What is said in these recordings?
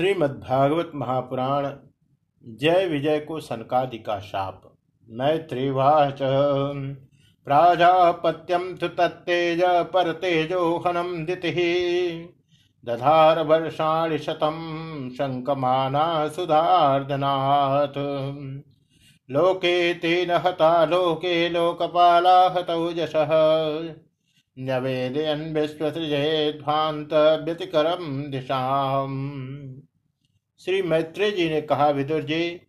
श्रीमद्भागवत महापुराण जय विजय को सनकादि का शाप मैत्रीवाच। प्राजापत्यम तु तत्तेज पर तेजो हनम दिति। दधार वर्षाणि शतम शंकमाना सुधार्दनाथ लोके तेन हता, लोके लोकपाला हतौ यशः न्यवेदयन् विश्वसृजेध्वान्त व्यतिकरम दिशाम। श्री मैत्रेय जी ने कहा, विदुर जी,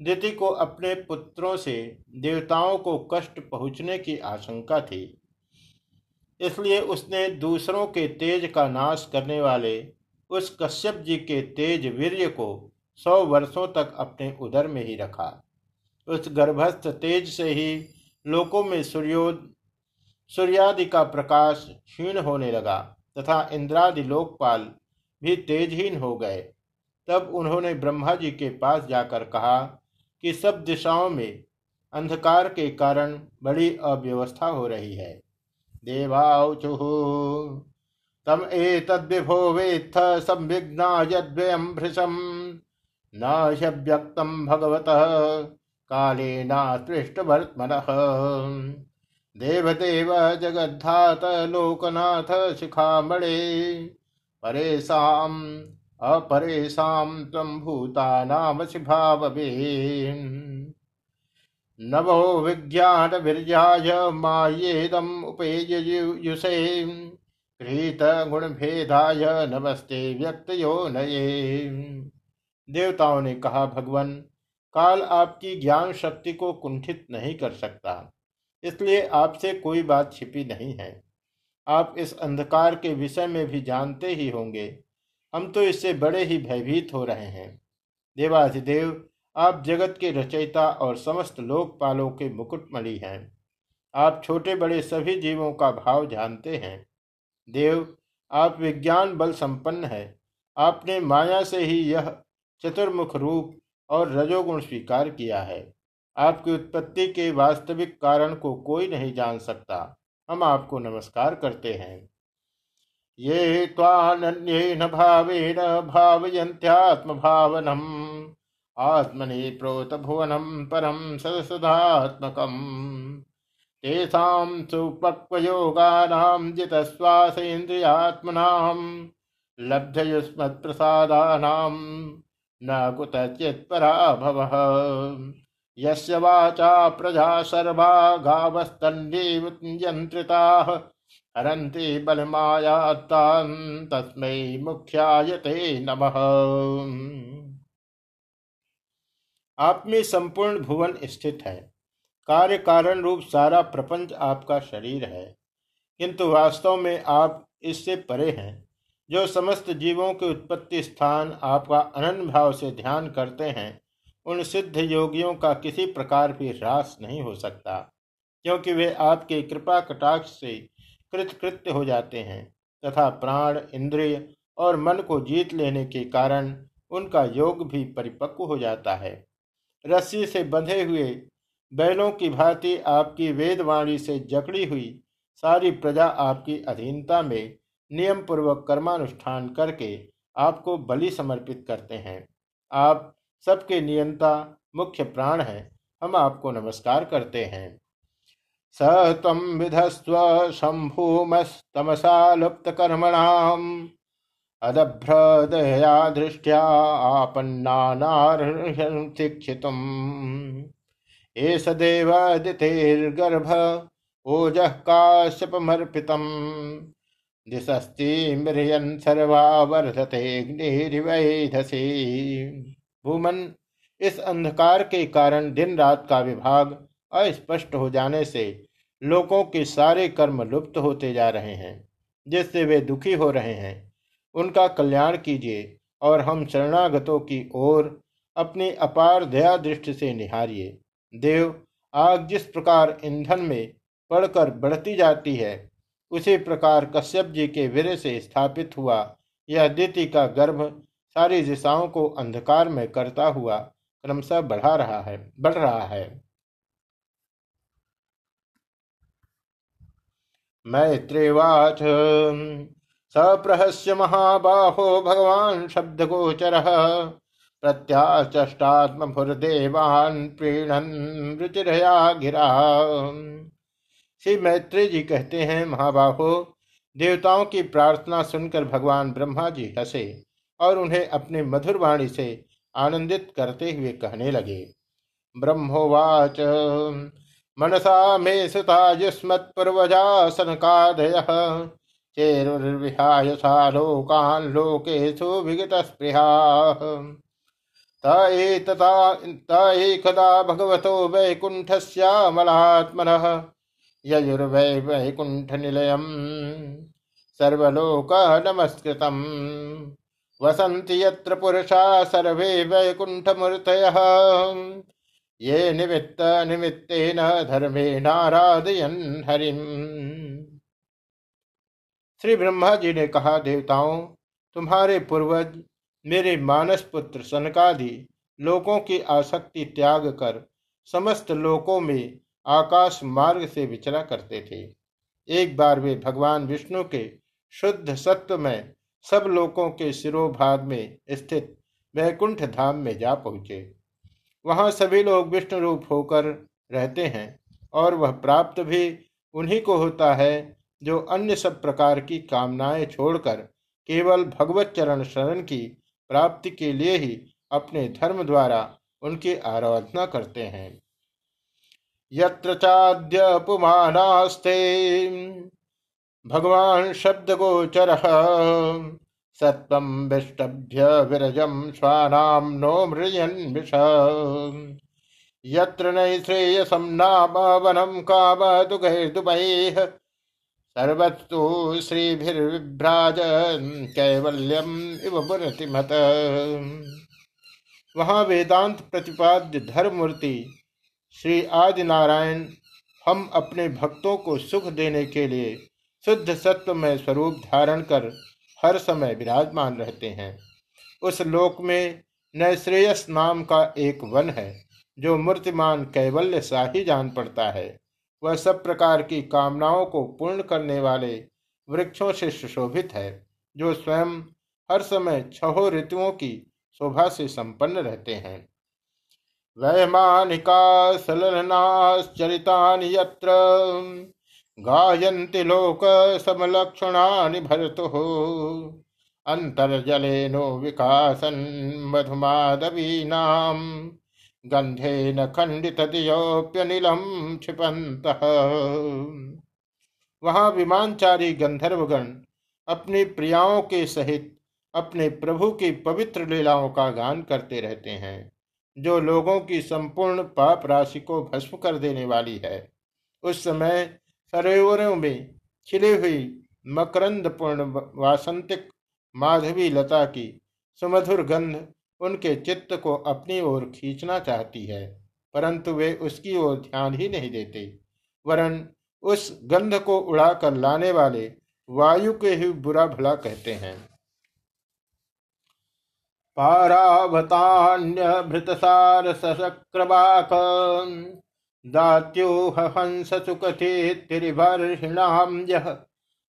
दिति को अपने पुत्रों से देवताओं को कष्ट पहुँचने की आशंका थी। इसलिए उसने दूसरों के तेज का नाश करने वाले उस कश्यप जी के तेज वीर्य को सौ वर्षों तक अपने उदर में ही रखा। उस गर्भस्थ तेज से ही लोकों में सूर्योद सूर्यादि का प्रकाश क्षीण होने लगा तथा इंद्रादि लोकपाल भी तेजहीन हो गए। तब उन्होंने ब्रह्मा जी के पास जाकर कहा कि सब दिशाओं में अंधकार के कारण बड़ी अव्यवस्था हो रही है। देवाचु तम एतद्विभो वेत्थ संविघ्ना यद्वयम भृशम। न भगवत काले वर्तमन देवदेव जगद्धात लोकनाथ शिखामणे। परेशाम अपरेशां त्वं भूतानामसि भाववे नवो मायेदम् उपेयुषे भेदाय नमस्ते व्यक्तयो नये देवताओं ने कहा, भगवान, काल आपकी ज्ञान शक्ति को कुंठित नहीं कर सकता, इसलिए आपसे कोई बात छिपी नहीं है। आप इस अंधकार के विषय में भी जानते ही होंगे हम तो इससे बड़े ही भयभीत हो रहे हैं। देवाधिदेव, आप जगत के रचयिता और समस्त लोकपालों के मुकुटमणि हैं। आप छोटे बड़े सभी जीवों का भाव जानते हैं। देव, आप विज्ञान बल संपन्न है। आपने माया से ही यह चतुर्मुख रूप और रजोगुण स्वीकार किया है। आपकी उत्पत्ति के वास्तविक कारण को कोई नहीं जान सकता। हम आपको नमस्कार करते हैं। ये त्वानन्येन भावेन भावयन्त्यात्मभावनम्। आत्मनि प्रोतभुवनं परं सदसदात्मकम् तेषां सुपक्वयोगानां जितश्वासेन्द्रियात्मनां लब्धयुष्मत्प्रसादानां न कुतचित् पराभवः यस्य वाचा प्रजा सर्वा गावस्तन्येव हरन्ति बलमायात्तान् तस्मै मुख्यायते नमः। आप में संपूर्ण भुवन स्थित है। कार्य कारण रूप सारा प्रपंच आपका शरीर है। किंतु वास्तव में आप इससे परे हैं। जो समस्त जीवों के उत्पत्ति स्थान आपका अनन्य भाव से ध्यान करते हैं, उन सिद्ध योगियों का किसी प्रकार भी ह्रास नहीं हो सकता, क्योंकि वे आपके कृपा कटाक्ष से कृतकृत्य हो जाते हैं तथा प्राण, इंद्रिय और मन को जीत लेने के कारण उनका योग भी परिपक्व हो जाता है। रस्सी से बंधे हुए बैलों की भांति आपकी वेदवाणी से जकड़ी हुई सारी प्रजा आपकी अधीनता में नियम पूर्वक कर्मानुष्ठान करके आपको बलि समर्पित करते हैं। आप सबके नियंता, मुख्य प्राण हैं। हम आपको नमस्कार करते हैं। स त्वं विधस्व शम्भूमस्तमसा लुप्तकर्मणाम्। अदभ्रदया दृष्ट्या आपन्नानार्हशिक्षितुम् एष देवादितेर्गर्भ ओजः काश्यपमर्पितम्। दिशस्ति मृयन् सर्वा वर्धते भूमन, इस अंधकार के कारण दिन रात का विभाग अस्पष्ट हो जाने से लोगों के सारे कर्म लुप्त होते जा रहे हैं, जिससे वे दुखी हो रहे हैं। उनका कल्याण कीजिए और हम शरणागतों की ओर अपनी अपार दया दृष्टि से निहारिए। देव, आग जिस प्रकार ईंधन में पड़कर बढ़ती जाती है, उसी प्रकार कश्यप जी के वीर से स्थापित हुआ यह दिति का गर्भ सारी दिशाओं को अंधकार में करता हुआ क्रमशः बढ़ा रहा है, बढ़ रहा है। मैत्रेवाच सप्रहस्य महाबाहो भगवान शब्द गोचर प्रत्याचष्टात्मभुर्देवान् प्रीणन रुचिरया गिरा श्री मैत्री जी कहते हैं, महाबाहो, देवताओं की प्रार्थना सुनकर भगवान ब्रह्मा जी हंसे और उन्हें अपने मधुर वाणी से आनंदित करते हुए कहने लगे। ब्रह्मोवाच। मनसा मे सुता युष्मत्पूर्वजा सनकादय चेरुर्विहाय सा लोकान् लोकेषु विगतस्पृहा। त एकदा भगवतो वैकुण्ठस्यामलात्मनः यजुर्वै वैकुण्ठनिलयम् सर्वलोकनमस्कृतम्। वसन्ति यत्र पुरुषा सर्वे वैकुण्ठमूर्तयः। ये निमित्त निमित्तेन धर्मेणाराधयन् हरिम्। श्री ब्रह्मा जी ने कहा, देवताओं, तुम्हारे पूर्वज मेरे मानस पुत्र सनकादि लोगों की आसक्ति त्याग कर समस्त लोकों में आकाश मार्ग से विचरा करते थे। एक बार वे भगवान विष्णु के शुद्ध सत्व में सब लोगों के सिरोभाग में स्थित वैकुंठ धाम में जा पहुँचे। वहाँ सभी लोग विष्णु रूप होकर रहते हैं और वह प्राप्त भी उन्हीं को होता है जो अन्य सब प्रकार की कामनाएँ छोड़कर केवल भगवत चरण शरण की प्राप्ति के लिए ही अपने धर्म द्वारा उनकी आराधना करते हैं। यत्र चाद्य भगवान शब्द गोचर सत्वम विष्टभ्य विरजम स्वानाम नो मृजन विष। यत्र नैश्रेयसम नाम वनम काम दुगैर्दुभैः सर्वस्तु श्रीभिर्भ्राज कैवल्यम इव मत वहाँ वेदांत प्रतिपाद्य धर्ममूर्ति श्री आदि नारायण हम अपने भक्तों को सुख देने के लिए शुद्ध सत्व में स्वरूप धारण कर हर समय विराजमान रहते हैं। उस लोक में नैश्रेयस नाम का एक वन है, जो मूर्तिमान कैवल्य सा ही जान पड़ता है। वह सब प्रकार की कामनाओं को पूर्ण करने वाले वृक्षों से सुशोभित है, जो स्वयं हर समय छहो ऋतुओं की शोभा से संपन्न रहते हैं। वैमानिका सलनाश्चरितानि यत्र। गायन्ति लोक समलक्षणानि भरतु। अंतर्जलेनो विकासन मधुमाधवीनाम गंधे न खंडित दियोप्यनिलम क्षिपंत वहाँ विमानचारी गंधर्वगण अपनी प्रियाओं के सहित, अपने प्रभु की पवित्र लीलाओं का गान करते रहते हैं, जो लोगों की संपूर्ण पाप राशि को भस्म कर देने वाली है। उस समय सरोवरों में खिली हुई मकरंद पूर्ण वासंतिक माधवी लता की सुमधुर गंध उनके चित्त को अपनी ओर खींचना चाहती है, परंतु वे उसकी ओर ध्यान ही नहीं देते। वरन उस गंध को उड़ाकर लाने वाले वायु के ही बुरा भला कहते हैं। पारावतान्यभृतसार सशक्रवाक दात्योह हंस सुकथितिरिभर्षिणाम यह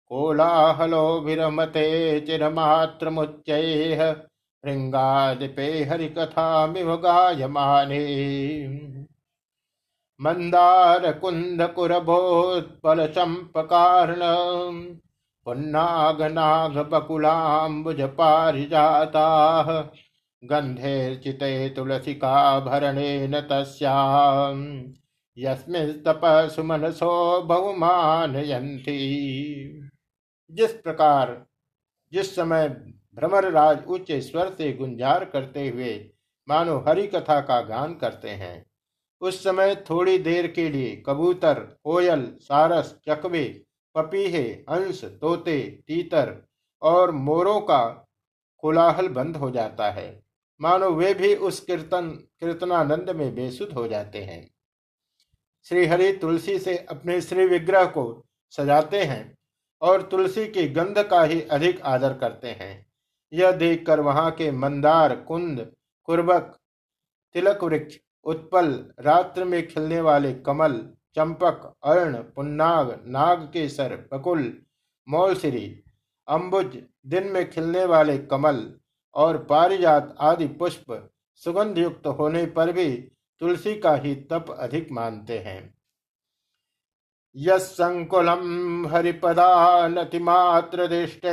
कोलाहलो विरमते चिरमात्रमुच्चैः भृंगादिपे हरिकथामिव गायमाने। मंदार कुंद कुरभोत्पल चंपकार्ण पुन्नाग नाग बकुलाम्बुज पारिजाता गंधेर्चिते तुलसिका भरणेन तस्याम्। यस्मिस्तप सुमनसो बहुमानयन्ति। जिस प्रकार, जिस समय भ्रमर राज उच्च स्वर से गुंजार करते हुए मानो हरि कथा का गान करते हैं, उस समय थोड़ी देर के लिए कबूतर, कोयल, सारस, चकवे, पपीहे अंश तोते, तीतर और मोरों का कोलाहल बंद हो जाता है। मानो वे भी उस कीर्तन, कीर्तनानंद में बेसुध हो जाते हैं। श्री हरि तुलसी से अपने श्री विग्रह को सजाते हैं और तुलसी की गंध का ही अधिक आदर करते हैं। यह देखकर वहाँ के मंदार, कुंद कुर्बक तिलक वृक्ष, उत्पल, रात्र में खिलने वाले कमल, चंपक अर्ण पुन्नाग, नाग केसर, बकुल, मौलसिरी अम्बुज दिन में खिलने वाले कमल और पारिजात आदि पुष्प सुगंध युक्त होने पर भी तुलसी का ही तप अधिक मानते हैं। यंकुलम हरिपदा नतिमात्र दृष्ट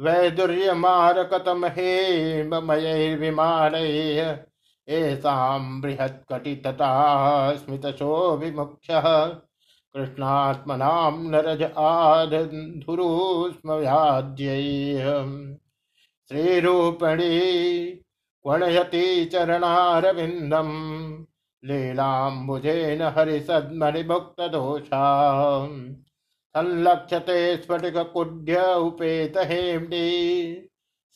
वैदुर्यमारकतम हेममयैर्विमान एषां बृहत्कटितटा स्मितशोभिमुख्यः कृष्णात्मनां नरज आधुरुस्म व्याज्यैः श्रीरूपणी क्वणयति चरणारविन्दम्। लीलाम्बुजेन हरिसद्मणिमुक्तदोषा संलक्ष्यते स्फटिककुड्य उपेतहेम्नि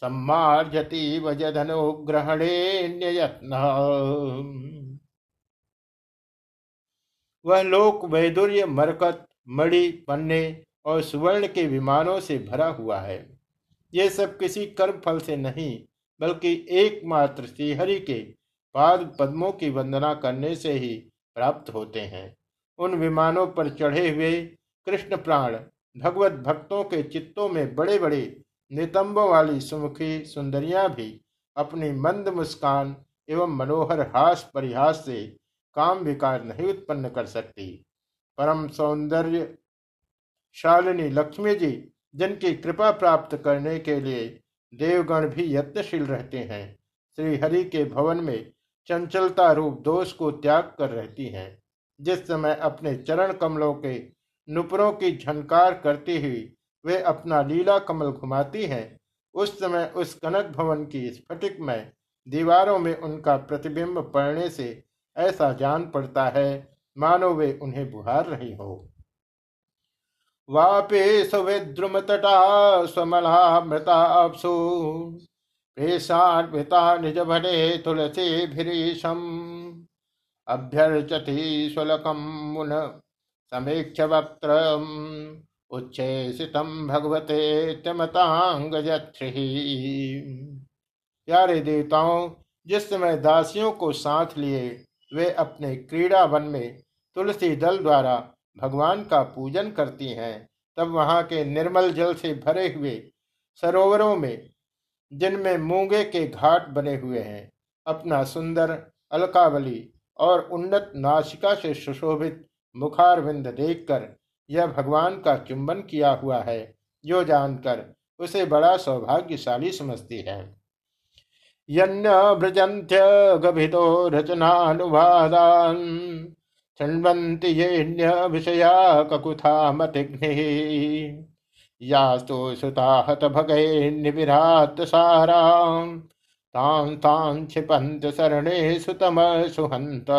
सम्मार्जति वजधनुग्रहणे न्ययत्न वह लोक वैदुर्य, मरकत, मणि, पन्ने और सुवर्ण के विमानों से भरा हुआ है। ये सब किसी कर्म फल से नहीं बल्कि एकमात्र श्रीहरि के पाद पद्मों की वंदना करने से ही प्राप्त होते हैं। उन विमानों पर चढ़े हुए कृष्ण प्राण भगवत भक्तों के चित्तों में बड़े बड़े नितंबों वाली सुमुखी सुंदरियाँ भी अपनी मंद मुस्कान एवं मनोहर हास परिहास से काम विकार नहीं उत्पन्न कर सकती। परम सौंदर्य शालिनी लक्ष्मी जी, जिनकी कृपा प्राप्त करने के लिए देवगण भी यत्नशील रहते हैं। श्री हरि के भवन में चंचलता रूप दोष को त्याग कर रहती हैं। जिस समय अपने चरण कमलों के नुपुरों की झनकार करती हुई वे अपना लीला कमल घुमाती हैं, उस समय उस कनक भवन की स्फटिक में दीवारों में उनका प्रतिबिंब पड़ने से ऐसा जान पड़ता है, मानो वे उन्हें बुहार रही हो। वापे सुविद्रुम तटा स्वमलामृतापसु प्रेषान्विता तुलसी भीषम अभ्यर्चति स्वलकम मुन समीक्ष वक्त्र उच्छेसितम भगवते तमतांग प्यारे देवताओं, जिस समय दासियों को साथ लिए, वे अपने क्रीड़ा वन में तुलसी दल द्वारा भगवान का पूजन करती हैं, तब वहाँ के निर्मल जल से भरे हुए सरोवरों में, जिनमें मूँगे के घाट बने हुए हैं, अपना सुंदर अलकावली और उन्नत नाशिका से सुशोभित मुखारविंद देखकर यह भगवान का चुंबन किया हुआ है जो जानकर उसे बड़ा सौभाग्यशाली समझती है। यन्यभृजन्त्यगभितो रचनानुवादान्। शृण्वन्ति येऽन्य विषया ककुथामतिघ्निः। यास्तु सुताहत भगैर्निविरात् सारां। तां तां क्षिपन्त शरणेषु तमसुहन्त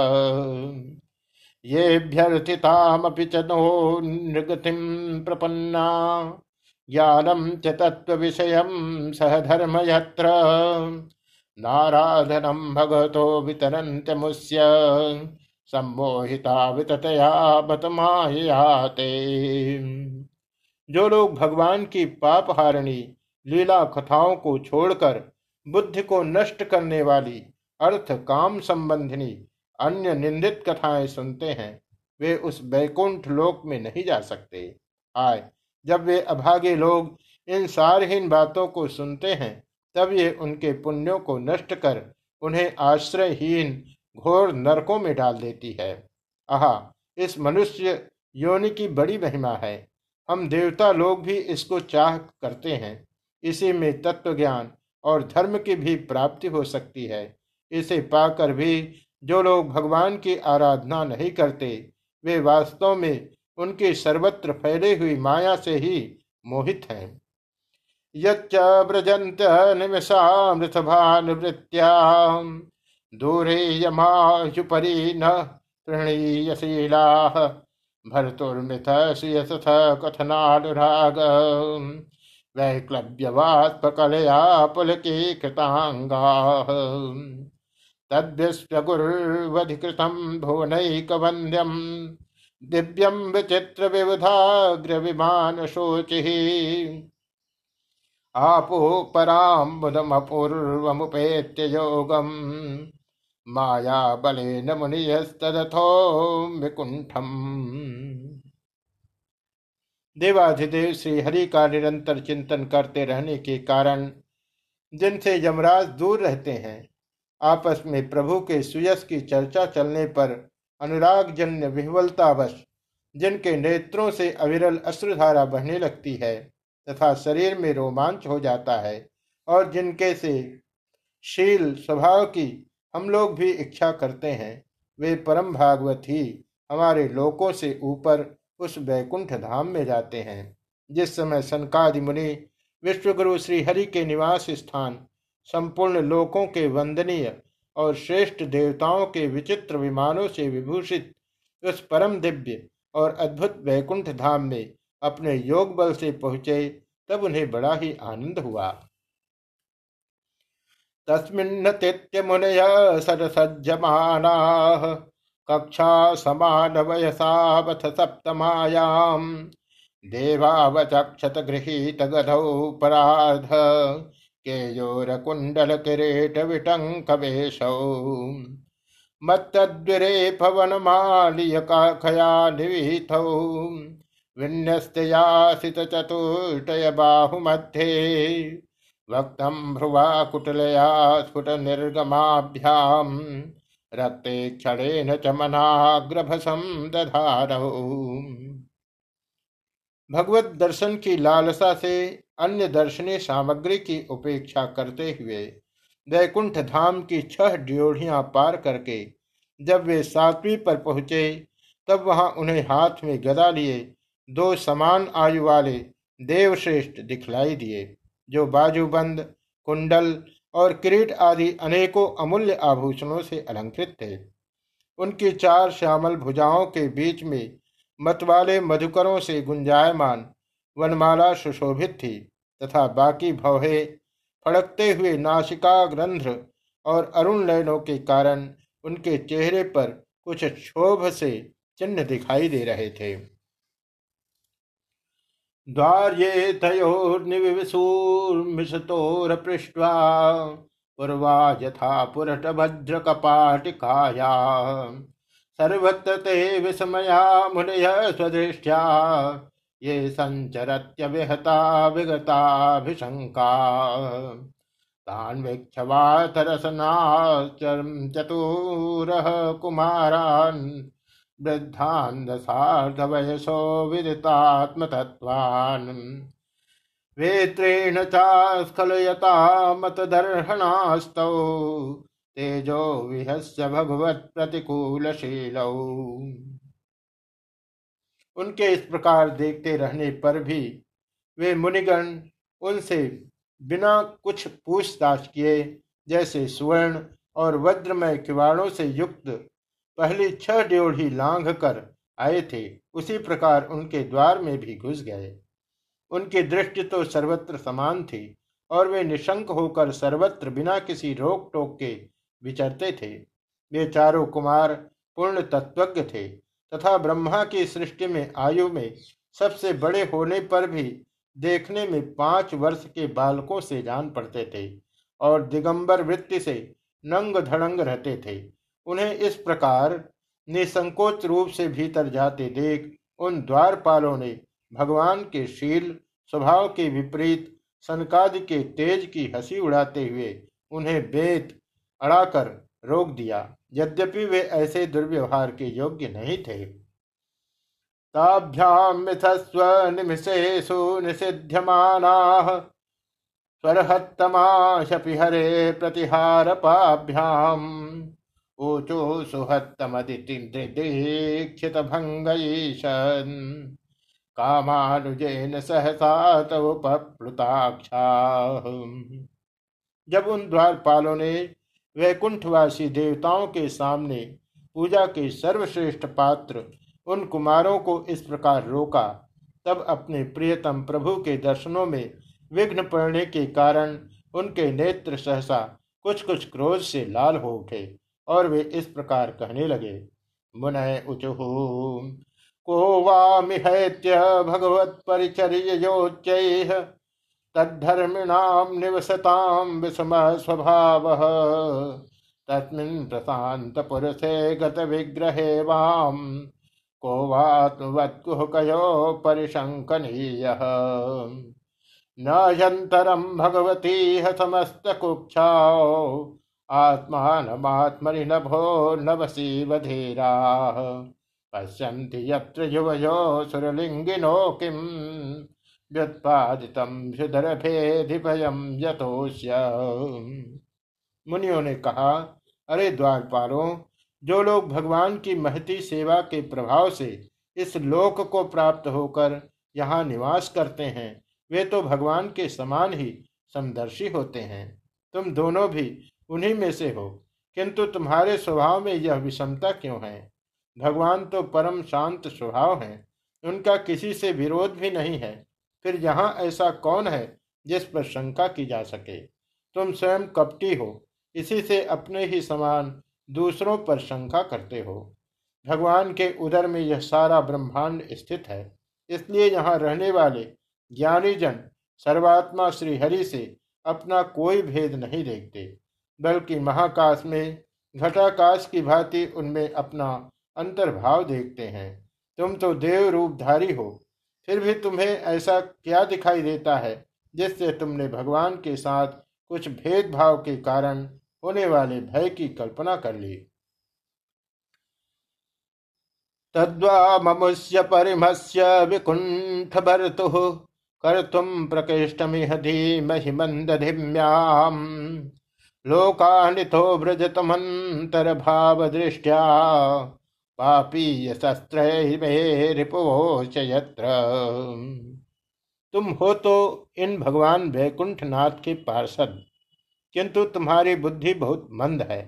येऽभ्यर्थितामपि च नो नृगतिं प्रपन्ना। ज्ञानं च तत्त्वविषयं सह धर्म यत्र नाराधनम भगवतो वितरन्त्यमुष्य। सम्मोहिता विततया बतमायाते। जो लोग भगवान की पाप हारणी लीला कथाओं को छोड़कर बुद्धि को नष्ट करने वाली अर्थ काम संबंधिनी अन्य निंदित कथाएँ सुनते हैं, वे उस बैकुंठ लोक में नहीं जा सकते। आय जब वे अभागे लोग इन सारहीन बातों को सुनते हैं, तब ये उनके पुण्यों को नष्ट कर उन्हें आश्रयहीन घोर नरकों में डाल देती है। आहा, इस मनुष्य योनि की बड़ी महिमा है। हम देवता लोग भी इसको चाह करते हैं। इसी में तत्व ज्ञान और धर्म की भी प्राप्ति हो सकती है। इसे पाकर भी जो लोग भगवान की आराधना नहीं करते, वे वास्तव में उनकी सर्वत्र फैले हुई माया से ही मोहित हैं। यच्च व्रजन्त निमिषामृतभानुवृत्त्या दूरे यमायुपरि न प्रणीयशीलाः भर्तुर्मिथ सुयसथ कथनानुराग। वैक्लव्यवात्मकलया पुलके कृताङ्गाः तद्विश्वगुर्वधिकृतं भुवनैकवन्द्यं दिव्यं आपो पराम्बुदमपूर्वमुपेत्य योगम्। माया बलेन मुनियस्तदथो विकुंठम देवाधिदेव श्री हरि का निरंतर चिंतन करते रहने के कारण जिनसे यमराज दूर रहते हैं, आपस में प्रभु के सुयस की चर्चा चलने पर अनुराग जन्य विह्वलतावश जिनके नेत्रों से अविरल अश्रुधारा बहने लगती है तथा शरीर में रोमांच हो जाता है और जिनके से शील स्वभाव की हम लोग भी इच्छा करते हैं, वे परम भागवत ही हमारे लोकों से ऊपर उस वैकुंठ धाम में जाते हैं, जिस समय सनकादि मुनि विश्वगुरु श्री हरि के निवास स्थान, संपूर्ण लोकों के वंदनीय और श्रेष्ठ देवताओं के विचित्र विमानों से विभूषित उस परम दिव्य और अद्भुत वैकुंठ धाम में अपने योग बल से पहुँचे, तब उन्हें बड़ा ही आनंद हुआ। तस्मिन्नतीत्य मुनय सरसज्जमाना कक्षा समान वयसावथ सप्तमायाम देवावचक्षत गृहीत गधौ पराध केयोरकुण्डल किरीट विटङ्क वेशौ मत्तद्विरे पवनमालियकाखया निवीथौ बाहुमध्ये वक्तं भ्रुवा कुटलया स्फुटनिर्गमाभ्याम्। रक्ते क्षणेन च मनाग्रभसं भगवत दर्शन की लालसा से अन्य दर्शनीय सामग्री की उपेक्षा करते हुए वैकुंठ धाम की छह ड्योढ़ियाँ पार करके जब वे सातवीं पर पहुँचे, तब वहाँ उन्हें हाथ में गदा लिए दो समान आयु वाले देवश्रेष्ठ दिखलाई दिए। जो बाजूबंद कुंडल और किरीट आदि अनेकों अमूल्य आभूषणों से अलंकृत थे। उनकी चार श्यामल भुजाओं के बीच में मतवाले मधुकरों से गुंजायमान वनमाला सुशोभित थी तथा बाकी भवे फड़कते हुए नासिका ग्रंथ और अरुण लयनों के कारण उनके चेहरे पर कुछ क्षोभ से चिन्ह दिखाई दे रहे थे। द्वार्ये तयोर्निविसूर्मिषतोर पृष्ट्वा पूर्वा यथा पुरट भद्र सर्वत्र ते विस्मया मुनय स्वदृष्ट्या। ये संचरत्य विहता विगताभिशंका तान् चतुरः कुमारान् वृद्धान् दशार्धवयसो विदितात्मतत्त्वान्। वेत्रेण चास्खलयता मतदर्हणास्तौ, तेजो विहस्य भगवत प्रतिकूलशील उनके इस प्रकार देखते रहने पर भी वे मुनिगण उनसे बिना कुछ पूछताछ किए, जैसे स्वर्ण और वज्रमय किवाड़ों से युक्त पहली छह ड्योढ़ी लांघ कर आए थे, उसी प्रकार उनके द्वार में भी घुस गए। उनकी दृष्टि तो सर्वत्र समान थी, और वे निशंक होकर सर्वत्र बिना किसी रोक टोक के विचरते थे। वे चारों कुमार पूर्ण तत्वज्ञ थे, तथा ब्रह्मा की सृष्टि में आयु में सबसे बड़े होने पर भी देखने में पाँच वर्ष के बालकों से जान पड़ते थे, और दिगंबर वृत्ति से नंग धड़ंग रहते थे। उन्हें इस प्रकार निसंकोच रूप से भीतर जाते देख उन द्वारपालों ने भगवान के शील, स्वभाव के विपरीत, सनकाद के तेज की हँसी उड़ाते हुए उन्हें बेत अड़ाकर रोक दिया। यद्यपि वे ऐसे दुर्व्यवहार के योग्य नहीं थे। ताभ्याम मिथस्व निमिषेषु निषिध्यमानाः स्वरहत्तमाशपि हरे प्रतिहार पाभ्याम ऊचो सुहत्तमदितिदीक्षित भंगईशन कामानुजेन सहसा तव पप्लुताक्षा जब उन द्वारपालों ने वैकुंठवासी देवताओं के सामने पूजा के सर्वश्रेष्ठ पात्र उन कुमारों को इस प्रकार रोका, तब अपने प्रियतम प्रभु के दर्शनों में विघ्न पड़ने के कारण उनके नेत्र सहसा कुछ कुछ क्रोध से लाल हो उठे। और वे इस प्रकार कहने लगे, मुनय उचु। को वामिहैत्य भगवत परिचर्योच्च तद्धर्मिणाम निवसताम विषम स्वभाव तस्मिन् प्रशांत पुरुषे गत विग्रहे वाम को वात्मवत्कुहकयो परिशंकनीय न यंतरम भगवती समस्तकुक्षा आत्मानमात्मनि नभसी बधीरा पश्यन्ति यत्र युवयो सुरलिङ्गिनो किम् व्युत्पादितं भयम यथोष्य मुनियों ने कहा, अरे द्वारपालों, जो लोग भगवान की महती सेवा के प्रभाव से इस लोक को प्राप्त होकर यहाँ निवास करते हैं, वे तो भगवान के समान ही समदर्शी होते हैं। तुम दोनों भी उन्हीं में से हो। किंतु तुम्हारे स्वभाव में यह विषमता क्यों है? भगवान तो परम शांत स्वभाव है। उनका किसी से विरोध भी नहीं है। फिर यहाँ ऐसा कौन है जिस पर शंका की जा सके? तुम स्वयं कपटी हो। इसी से अपने ही समान दूसरों पर शंका करते हो। भगवान के उदर में यह सारा ब्रह्मांड स्थित है। इसलिए यहाँ रहने वाले ज्ञानी जन सर्वात्मा श्री हरि से अपना कोई भेद नहीं देखते। बल्कि महाकाश में घटाकाश की भांति उनमें अपना अंतर्भाव देखते हैं। तुम तो देव रूपधारी हो। फिर भी तुम्हें ऐसा क्या दिखाई देता है जिससे तुमने भगवान के साथ कुछ भेदभाव के कारण होने वाले भय की कल्पना कर ली? तद्वामुष्य परिमस्य विकुंठ भर्तु कर्तुम प्रकृष्टमिह धीमहि मंदधिम्याम लोकानिथो व्रजतमंतर भाव दृष्टिया पापीय शस्त्र यत्र तुम हो तो इन भगवान वैकुंठ नाथ के पार्षद, किंतु तुम्हारी बुद्धि बहुत मंद है।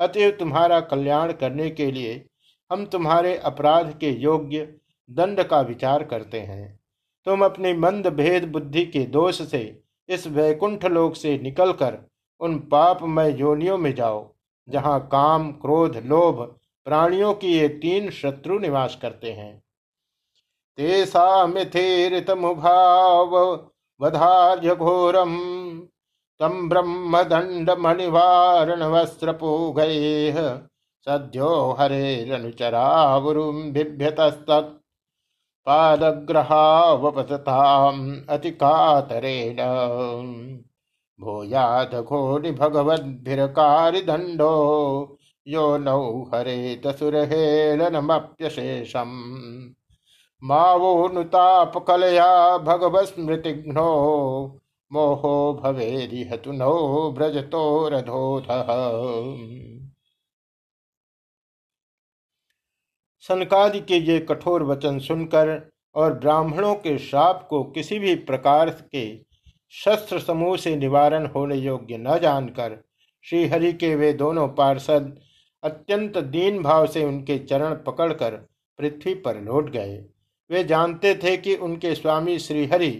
अतएव तुम्हारा कल्याण करने के लिए हम तुम्हारे अपराध के योग्य दंड का विचार करते हैं। तुम अपनी मंद भेद बुद्धि के दोष से इस वैकुंठ लोक से निकलकर उन पापमय योनियों में जाओ, जहाँ काम, क्रोध, लोभ, प्राणियों की ये तीन शत्रु निवास करते हैं। तेसा मिथित मुभाव वधार्य घोरम तम ब्रह्म दंड मणिवारण वस्त्र पूगैः सद्यो हरे हरेरनुचरावरुं बिभ्यतस्तत् पादग्रहावपतताम् अतिकातरेण। भूयादघोनि भगवद्भिरकारिदण्डो यो नौ हरेत सुरहेलनमप्यशेषम् मा वो नुतापकलया भगवस्मृतिघ्नो। मोहो भवेदिहतु नो ब्रजतो रथोथ सनकादि के ये कठोर वचन सुनकर और ब्राह्मणों के शाप को किसी भी प्रकार के शस्त्र समूह से निवारण होने योग्य न जानकर श्रीहरि के वे दोनों पार्षद अत्यंत दीन भाव से उनके चरण पकड़कर पृथ्वी पर लौट गए। वे जानते थे कि उनके स्वामी श्रीहरि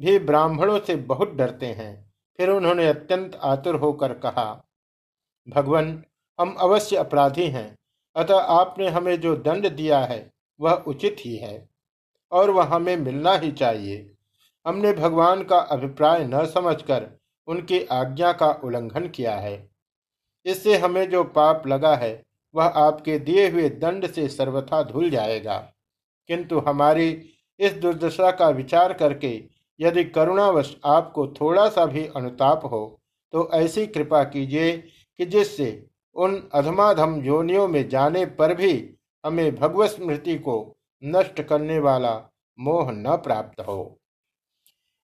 भी ब्राह्मणों से बहुत डरते हैं। फिर उन्होंने अत्यंत आतुर होकर कहा, भगवान, हम अवश्य अपराधी हैं। अतः आपने हमें जो दंड दिया है, वह उचित ही है और वह हमें मिलना ही चाहिए। हमने भगवान का अभिप्राय न समझकर उनकी आज्ञा का उल्लंघन किया है। इससे हमें जो पाप लगा है, वह आपके दिए हुए दंड से सर्वथा धुल जाएगा। किंतु हमारी इस दुर्दशा का विचार करके यदि करुणावश आपको थोड़ा सा भी अनुताप हो तो ऐसी कृपा कीजिए कि जिससे उन अधमाधम योनियों में जाने पर भी हमें भगवत स्मृति को नष्ट करने वाला मोह न प्राप्त हो।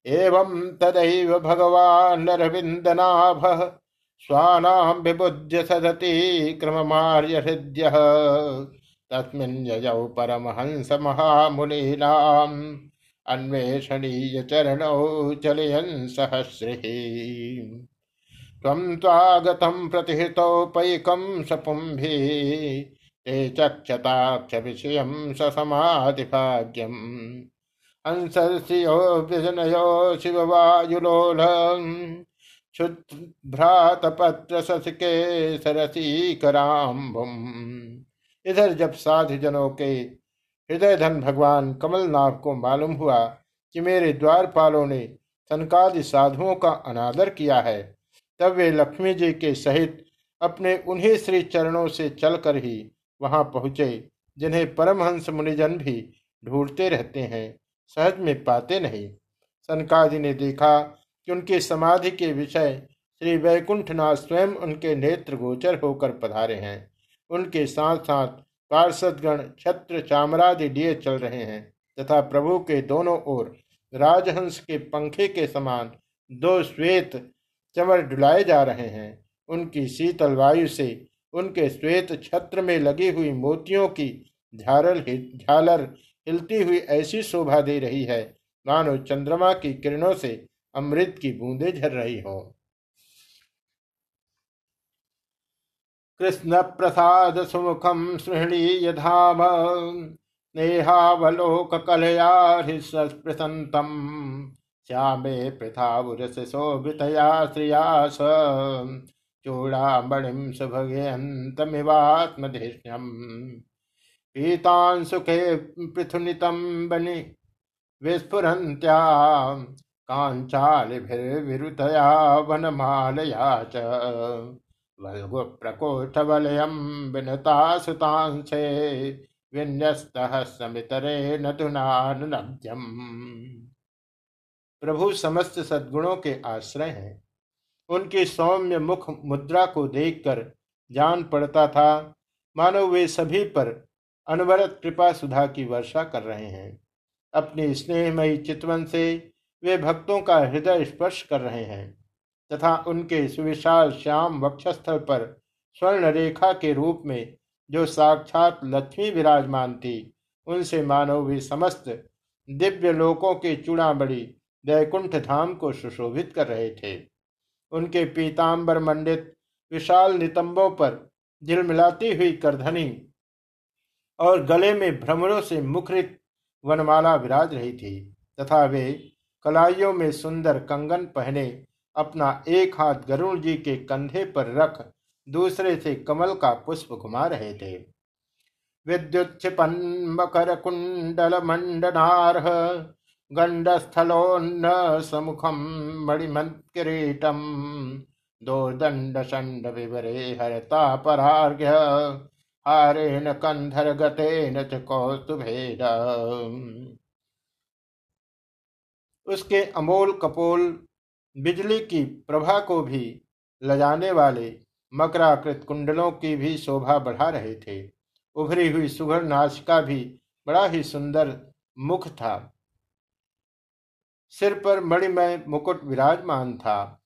एवं तदैव भगवान रविंदनाभ स्वानाम विबुद्ध सदति क्रममार्य हृदय तस्मिन् यजौ परमहंस महामुनीनाम अन्वेषणीय चरणौ चलयन् सहस्रिः। त्वं त्वागतं प्रतिहृतौ पैकं सपुम्भिः ते चक्षताक्षविषयं ससमाधिभाग्यम् शिववायुलोलम् क्षुद्भ्रातपत्र ससिके सरसीकराम्बुम् इधर जब साधु जनों के हृदय धन भगवान कमलनाथ को मालूम हुआ कि मेरे द्वारपालों ने सनकादि साधुओं का अनादर किया है, तब वे लक्ष्मी जी के सहित अपने उन्हीं श्री चरणों से चलकर ही वहाँ पहुँचे, जिन्हें परमहंस मुनिजन भी ढूंढते रहते हैं। सहज में पाते नहीं। सनकादि ने देखा कि उनकी समाधि के विषय श्री वैकुंठनाथ स्वयं उनके नेत्र गोचर होकर पधारे हैं। उनके साथ साथ पार्षदगण छत्र चामरादि लिए चल रहे हैं तथा प्रभु के दोनों ओर राजहंस के पंखे के समान दो श्वेत चमर डुलाए जा रहे हैं। उनकी शीतल वायु से उनके श्वेत छत्र में लगी हुई मोतियों की झालर झालर हिलती हुई ऐसी शोभा दे रही है। मानो चंद्रमा की किरणों से अमृत की बूंदे झर रही हो। कृष्ण प्रसाद सुमुखम सृहणी यधाम, नेहावलोक कलया हृस्पृशंतम श्यामे पृथावुरस शोभितया श्रियास चूड़ामणिं सुभगयन्तमिवात्मधेष्यम् पीतान् सुखे पृथुनितं बनि विस्फुरन्त्या काञ्चालिभिर्विरुतया वनमालया च। वल्गुप्रकोष्ठवलयं विनता सुतांशे विन्यस्तः समितरेण धुनानुनद्यम् प्रभु समस्त सद्गुणों के आश्रय हैं। उनकी सौम्य मुख मुद्रा को देखकर जान पड़ता था। मानो वे सभी पर अनवरत कृपा सुधा की वर्षा कर रहे हैं। अपने स्नेहमयी चितवन से वे भक्तों का हृदय स्पर्श कर रहे हैं तथा उनके सुविशाल श्याम वक्षस्थल पर स्वर्ण रेखा के रूप में जो साक्षात लक्ष्मी विराजमान थी, उनसे मानव वे समस्त दिव्य लोकों के चूड़ाबड़ी दैकुंठ धाम को सुशोभित कर रहे थे। उनके पीताम्बर मंडित विशाल नितंबों पर झिलमिलाती हुई करधनी और गले में भ्रमरों से मुखरित वनमाला विराज रही थी, तथा वे कलाइयों में सुंदर कंगन पहने अपना एक हाथ गरुण जी के कंधे पर रख दूसरे से कमल का पुष्प घुमा रहे थे। विद्युत छिपन मकर कुंडल मंडनारह गंडस्थलोन्न समुखम मणिमत्किरीटम दोर्दंड षंड विवरे हरता परार्घ्य हारेण कंधर गतेन च कौस्तुभेद। उसके अमोल कपोल बिजली की प्रभा को भी लजाने वाले मकराकृत कुंडलों की भी शोभा बढ़ा रहे थे। उभरी हुई सुघर नाशिका भी बड़ा ही सुंदर मुख था। सिर पर मणिमय मुकुट विराजमान था।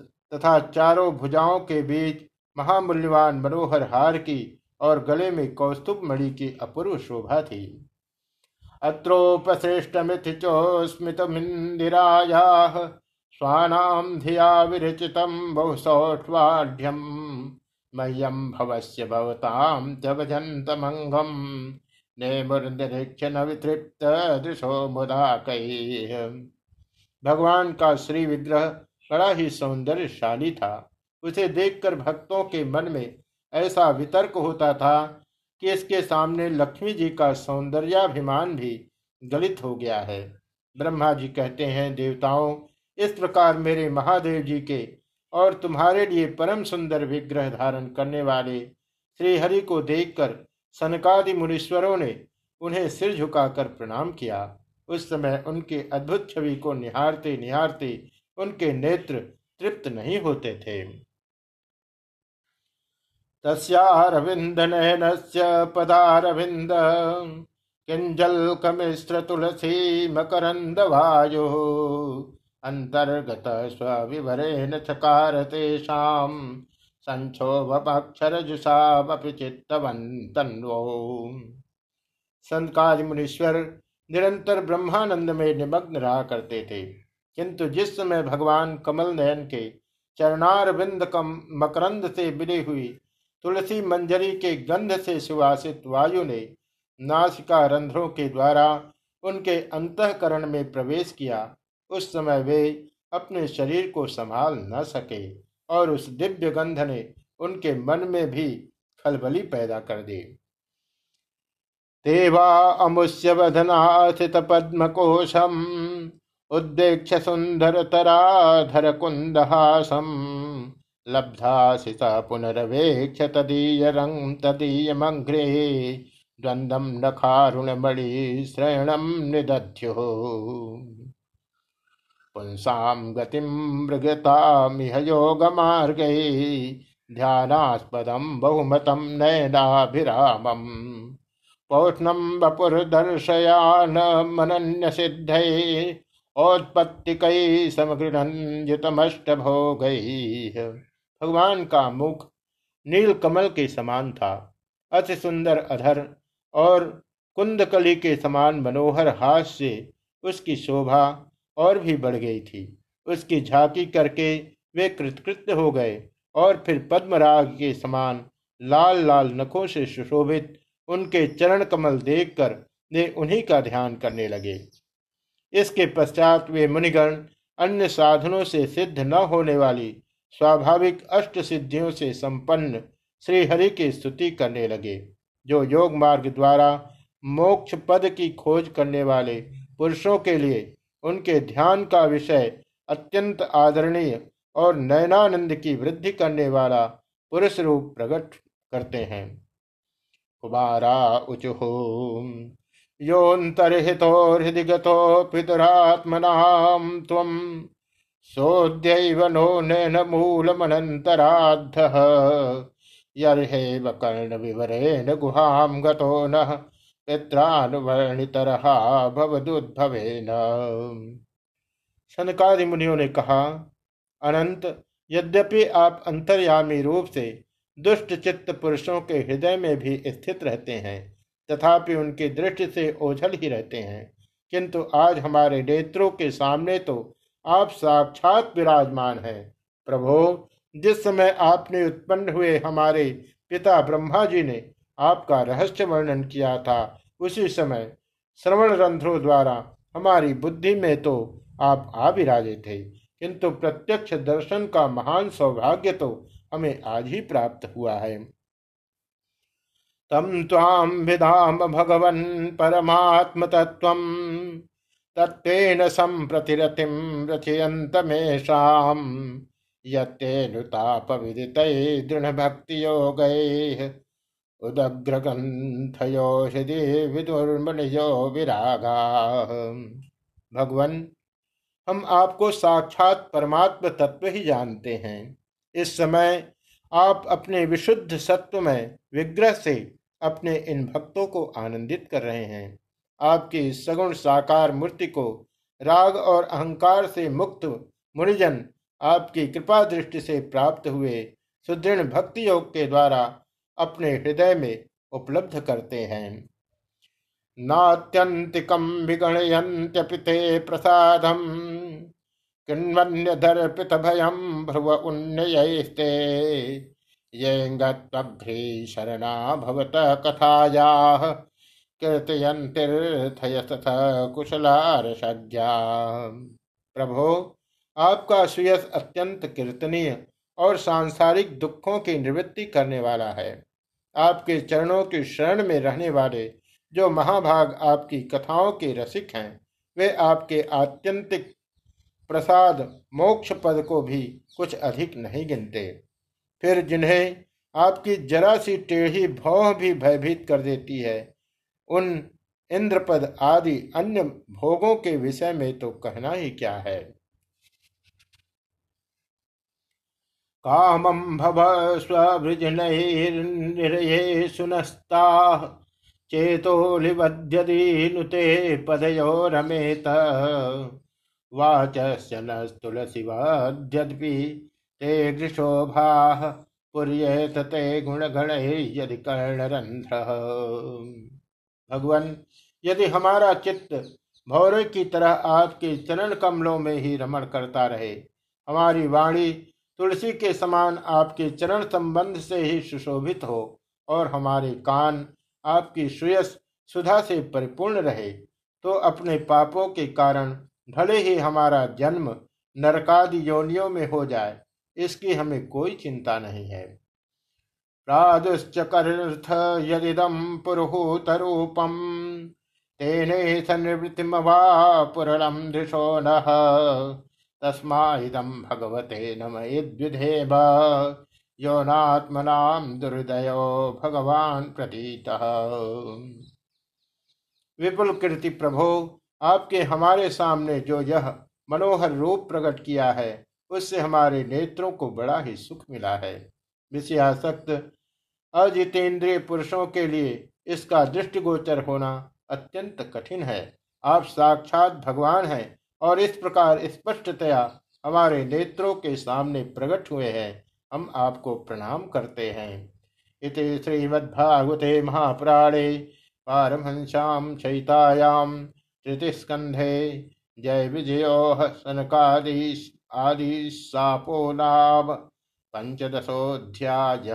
तथा चारों भुजाओं के बीच महामूल्यवान मनोहर हार की और गले में कौस्तुभ मणि की अपूर्व शोभा थी। अत्रोपश्रेष्टमिथ चोस्मितमिंदिराया स्वानाम धिया विरचितम बहुसौष्वाढ़ मह्यम भवस्य भवताम च भजन्तमङ्गम् नेमुर्निरीक्षण वितृप्त दृशो मुदा कई भगवान का श्री विग्रह बड़ा ही सौंदर्यशाली था। उसे देखकर भक्तों के मन में ऐसा वितर्क होता था कि इसके सामने लक्ष्मी जी का सौंदर्याभिमान भी गलित हो गया है। ब्रह्मा जी कहते हैं, देवताओं, इस प्रकार मेरे महादेव जी के और तुम्हारे लिए परम सुंदर विग्रह धारण करने वाले श्री हरि को देखकर सनकादि मुनीश्वरों ने उन्हें सिर झुकाकर प्रणाम किया। उस समय उनके अद्भुत छवि को निहारते निहारते उनके नेत्र तृप्त नहीं होते थे। तस्यारविंद नयन पदारविंद किंजल कमिश्र तुलसी मकरंद वायु अंतर्गत स्विवरेण चकार तेषाम संक्षोभक्षरजुषावपि चित्तवंतन्वो संत मुनीश्वर निरंतर ब्रह्मानंद में निमग्न रहा करते थे। किंतु जिस समय भगवान कमल नयन के चरणार बिंद कम मकरंद से बिली हुई तुलसी मंजरी के गंध से सुवासित वायु ने नासिका रंध्रों के द्वारा उनके अंतकरण में प्रवेश किया। उस समय वे अपने शरीर को संभाल न सके और उस दिव्य गंध ने उनके मन में भी खलबली पैदा कर दी। देवा अमुष्य वधनाथित पद्मकोशम उद्देक्ष सुंदर तराधर कुंदहासम। लब्धासिता पुनरवेक्ष तदीय रंग तदीय मंघ्रे द्वंद्वम नखारुणमणि श्रयणम निदध्यो। पुंसाम गतिम मृगतामिह योग मार्ग ध्यानास्पदम बहुमतम नयनाभिरामम। पौष्णम वपुर्दर्शयान मनन्य सिद्ध औत्पत्तिकई समगृणन भोग भगवान का मुख नील कमल के समान था। अति सुंदर अधर और कुंदकली के समान मनोहर हाथ से उसकी शोभा और भी बढ़ गई थी। उसकी झांकी करके वे कृतकृत्य हो गए और फिर पद्मराग के समान लाल लाल नखों से सुशोभित उनके चरण कमल देखकर वे उन्हीं का ध्यान करने लगे। इसके पश्चात वे मुनिगण अन्य साधनों से सिद्ध न होने वाली स्वाभाविक अष्ट सिद्धियों से संपन्न श्रीहरि की स्तुति करने लगे, जो योग मार्ग द्वारा मोक्ष पद की खोज करने वाले पुरुषों के लिए उनके ध्यान का विषय अत्यंत आदरणीय और नयनानंद की वृद्धि करने वाला पुरुष रूप प्रकट करते हैं। कुमारा उचुहो योन्तर्हितो हृदि गतो पितुरात्मनां त्वं नो नैन मूलमनन्तराद्धः। यर्हेव कर्णविवरेण गुहां गतो नः पित्रानुवर्णितरहा सनकादि मुनियों ने कहा, अनंत, यद्यपि आप अंतर्यामी रूप से दुष्ट चित्त पुरुषों के हृदय में भी स्थित रहते हैं, तथापि उनकी दृष्टि से ओझल ही रहते हैं, किंतु आज हमारे नेत्रों के सामने तो आप साक्षात विराजमान हैं। प्रभो, जिस समय आपने उत्पन्न हुए हमारे पिता ब्रह्मा जी ने आपका रहस्य वर्णन किया था, उसी समय श्रवण रंध्रों द्वारा हमारी बुद्धि में तो आप आ विराजे थे, किंतु प्रत्यक्ष दर्शन का महान सौभाग्य तो हमें आज ही प्राप्त हुआ है। तम ताम विधाम भगवन परमात्म तत्व तत्वेन संप्रतिरतिम रचयंतमेषाम यत्तेनुताप विदित दृढ़ भक्ति योग उदग्रगंथयो हृदय विदुर्मणयो विरागा। भगवन, हम आपको साक्षात परमात्म तत्व ही जानते हैं। इस समय आप अपने विशुद्ध सत्व में विग्रह से अपने इन भक्तों को आनंदित कर रहे हैं। आपकी सगुण साकार मूर्ति को राग और अहंकार से मुक्त मुनिजन आपकी कृपा दृष्टि से प्राप्त हुए सुदृढ़ भक्ति योग के द्वारा अपने हृदय में उपलब्ध करते हैं। नात्यंतिकम विगणयंत्यपिते प्रसादम किन्वन्यदर्पित भयम भ्रुव उन्नयस्ते। येङ्गत्वघ्रे शरणा भवत कथायाः कीर्तयन्तीर्थयसथ कुशलारसज्ञा प्रभो, आपका सुयस अत्यंत कीर्तनीय और सांसारिक दुखों की निवृत्ति करने वाला है। आपके चरणों की शरण में रहने वाले जो महाभाग आपकी कथाओं के रसिक हैं, वे आपके आत्यंतिक प्रसाद मोक्ष पद को भी कुछ अधिक नहीं गिनते। फिर जिन्हें आपकी जरा सी टेढ़ी भौह भी भयभीत कर देती है उन इंद्रपद आदि अन्य भोगों के विषय में तो कहना ही क्या है? कामम भव स्वृजनैर्निरये सुनस्ता चेतोलिवद्यदि नुते पदयो रमेत वाचस्य न तुलसीवद्यद्पि ते गृशोभा पुर्येत ते गुणगण यदि कर्णरंध्र भगवान, यदि हमारा चित्त भौरे की तरह आपके चरण कमलों में ही रमण करता रहे, हमारी वाणी तुलसी के समान आपके चरण संबंध से ही सुशोभित हो और हमारे कान आपकी श्रेयस सुधा से परिपूर्ण रहे तो अपने पापों के कारण भले ही हमारा जन्म नरकादि योनियों में हो जाए, इसकी हमें कोई चिंता नहीं है। प्रादुश्चकर्थ यदिदम पुरुहूत रूपम तेने सन्निवृत्तिमवापुरम दृशो न। तस्मादम भगवते नम यद्विधेम। यौनात्मनाम दुर्दयो भगवान प्रतीत। विपुल कीर्ति प्रभो, आपके हमारे सामने जो यह मनोहर रूप प्रकट किया है, उससे हमारे नेत्रों को बड़ा ही सुख मिला है। विषयासक्त अजितेंद्रिय पुरुषों के लिए इसका दृष्टिगोचर होना अत्यंत कठिन है। आप साक्षात भगवान हैं और इस प्रकार स्पष्टतया हमारे नेत्रों के सामने प्रकट हुए हैं। हम आपको प्रणाम करते हैं। इति श्रीमद्भागवते महापुराणे पारमहंस्याम चैतायाम तृतीस्कंधे जय विजयो सनकादि आदि सापो नाम। पंचदशोध्याय